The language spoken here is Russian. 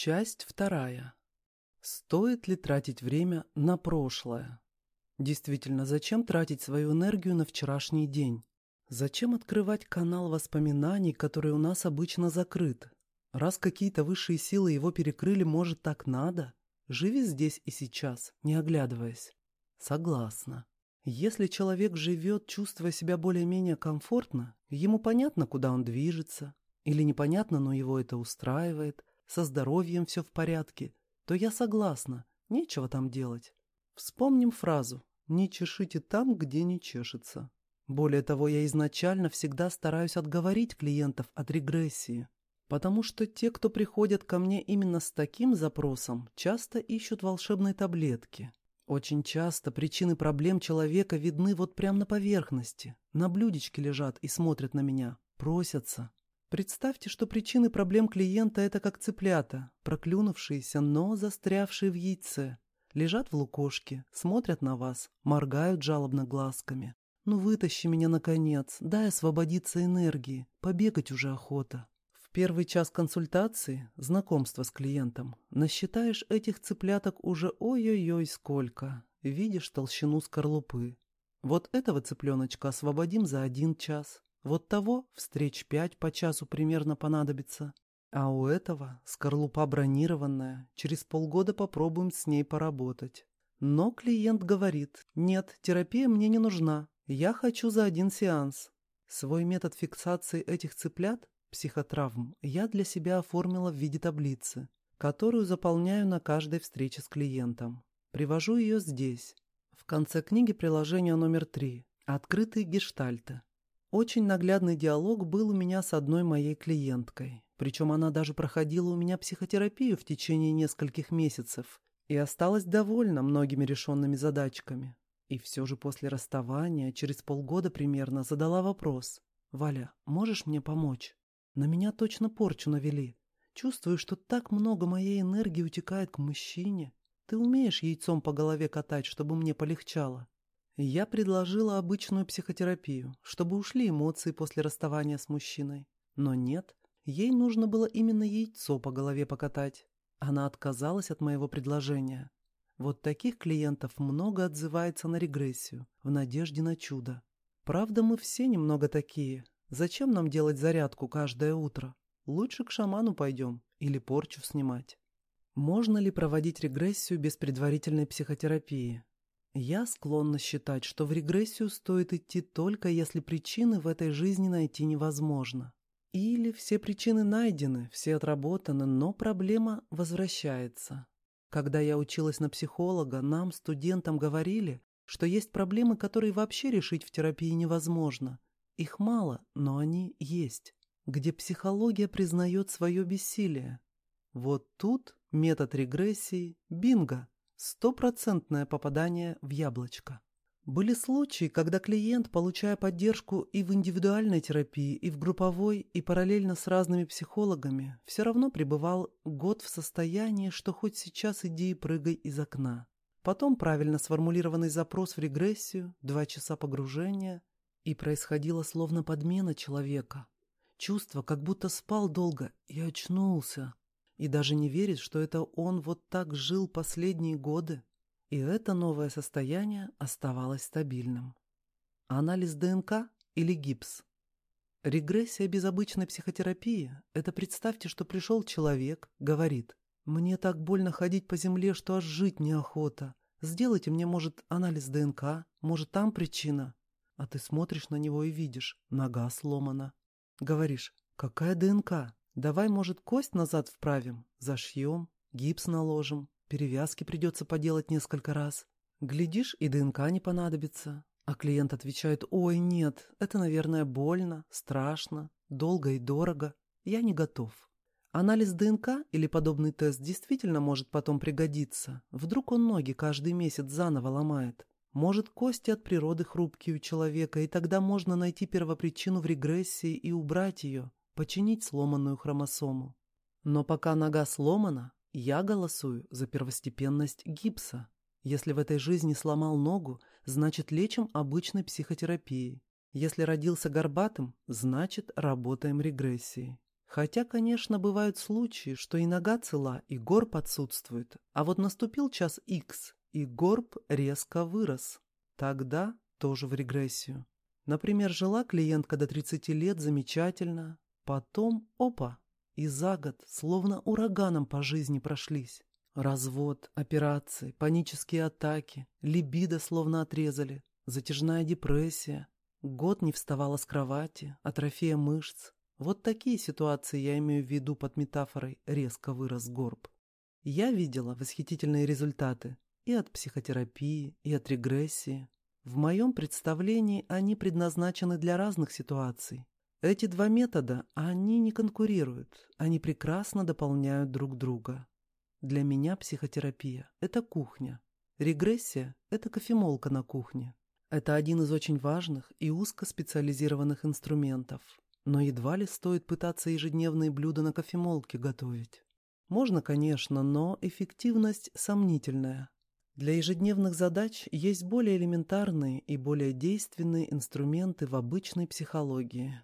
Часть вторая. Стоит ли тратить время на прошлое? Действительно, зачем тратить свою энергию на вчерашний день? Зачем открывать канал воспоминаний, который у нас обычно закрыт? Раз какие-то высшие силы его перекрыли, может, так надо? Живи здесь и сейчас, не оглядываясь. Согласна. Если человек живет, чувствуя себя более-менее комфортно, ему понятно, куда он движется, или непонятно, но его это устраивает, со здоровьем все в порядке, то я согласна, нечего там делать. Вспомним фразу «не чешите там, где не чешется». Более того, я изначально всегда стараюсь отговорить клиентов от регрессии, потому что те, кто приходят ко мне именно с таким запросом, часто ищут волшебные таблетки. Очень часто причины проблем человека видны вот прямо на поверхности, на блюдечке лежат и смотрят на меня, просятся. Представьте, что причины проблем клиента – это как цыплята, проклюнувшиеся, но застрявшие в яйце. Лежат в лукошке, смотрят на вас, моргают жалобно глазками. «Ну вытащи меня, наконец, дай освободиться энергии, побегать уже охота». В первый час консультации, знакомства с клиентом, насчитаешь этих цыпляток уже ой-ой-ой сколько. Видишь толщину скорлупы. Вот этого цыпленочка освободим за один час, вот того встреч пять по часу примерно понадобится. А у этого скорлупа бронированная, через полгода попробуем с ней поработать. Но клиент говорит, нет, терапия мне не нужна, я хочу за один сеанс. Свой метод фиксации этих цыплят, психотравм, я для себя оформила в виде таблицы, которую заполняю на каждой встрече с клиентом. Привожу ее здесь. В конце книги приложение номер три. Открытые гештальты. Очень наглядный диалог был у меня с одной моей клиенткой. Причем она даже проходила у меня психотерапию в течение нескольких месяцев и осталась довольна многими решенными задачками. И все же после расставания, через полгода примерно, задала вопрос. «Валя, можешь мне помочь? На меня точно порчу навели. Чувствую, что так много моей энергии утекает к мужчине. Ты умеешь яйцом по голове катать, чтобы мне полегчало?» Я предложила обычную психотерапию, чтобы ушли эмоции после расставания с мужчиной. Но нет, ей нужно было именно яйцо по голове покатать. Она отказалась от моего предложения. Вот таких клиентов много отзывается на регрессию, в надежде на чудо. Правда, мы все немного такие. Зачем нам делать зарядку каждое утро? Лучше к шаману пойдем или порчу снимать. Можно ли проводить регрессию без предварительной психотерапии? Я склонна считать, что в регрессию стоит идти только если причины в этой жизни найти невозможно. Или все причины найдены, все отработаны, но проблема возвращается. Когда я училась на психолога, нам, студентам, говорили, что есть проблемы, которые вообще решить в терапии невозможно. Их мало, но они есть. Где психология признает свое бессилие. Вот тут метод регрессии – бинго. Стопроцентное попадание в яблочко. Были случаи, когда клиент, получая поддержку и в индивидуальной терапии, и в групповой, и параллельно с разными психологами, все равно пребывал год в состоянии, что хоть сейчас иди и прыгай из окна. Потом правильно сформулированный запрос в регрессию, два часа погружения, и происходила словно подмена человека. Чувство, как будто спал долго и очнулся и даже не верит, что это он вот так жил последние годы. И это новое состояние оставалось стабильным. Анализ ДНК или гипс? Регрессия без обычной психотерапии – это представьте, что пришел человек, говорит, «Мне так больно ходить по земле, что аж жить неохота. Сделайте мне, может, анализ ДНК, может, там причина». А ты смотришь на него и видишь, нога сломана. Говоришь, «Какая ДНК? Давай, может, кость назад вправим, зашьем, гипс наложим, перевязки придется поделать несколько раз. Глядишь, и ДНК не понадобится. А клиент отвечает, ой, нет, это, наверное, больно, страшно, долго и дорого. Я не готов. Анализ ДНК или подобный тест действительно может потом пригодиться. Вдруг он ноги каждый месяц заново ломает. Может, кости от природы хрупкие у человека, и тогда можно найти первопричину в регрессии и убрать ее починить сломанную хромосому. Но пока нога сломана, я голосую за первостепенность гипса. Если в этой жизни сломал ногу, значит лечим обычной психотерапией. Если родился горбатым, значит работаем регрессией. Хотя, конечно, бывают случаи, что и нога цела, и горб отсутствует, а вот наступил час X, и горб резко вырос. Тогда тоже в регрессию. Например, жила клиентка до 30 лет замечательно, потом, опа, и за год словно ураганом по жизни прошлись. Развод, операции, панические атаки, либидо словно отрезали, затяжная депрессия. Год не вставала с кровати, атрофия мышц. Вот такие ситуации я имею в виду под метафорой «резко вырос горб». Я видела восхитительные результаты и от психотерапии, и от регрессии. В моем представлении они предназначены для разных ситуаций. Эти два метода, они не конкурируют, они прекрасно дополняют друг друга. Для меня психотерапия – это кухня. Регрессия – это кофемолка на кухне. Это один из очень важных и узкоспециализированных инструментов. Но едва ли стоит пытаться ежедневные блюда на кофемолке готовить. Можно, конечно, но эффективность сомнительная. Для ежедневных задач есть более элементарные и более действенные инструменты в обычной психологии.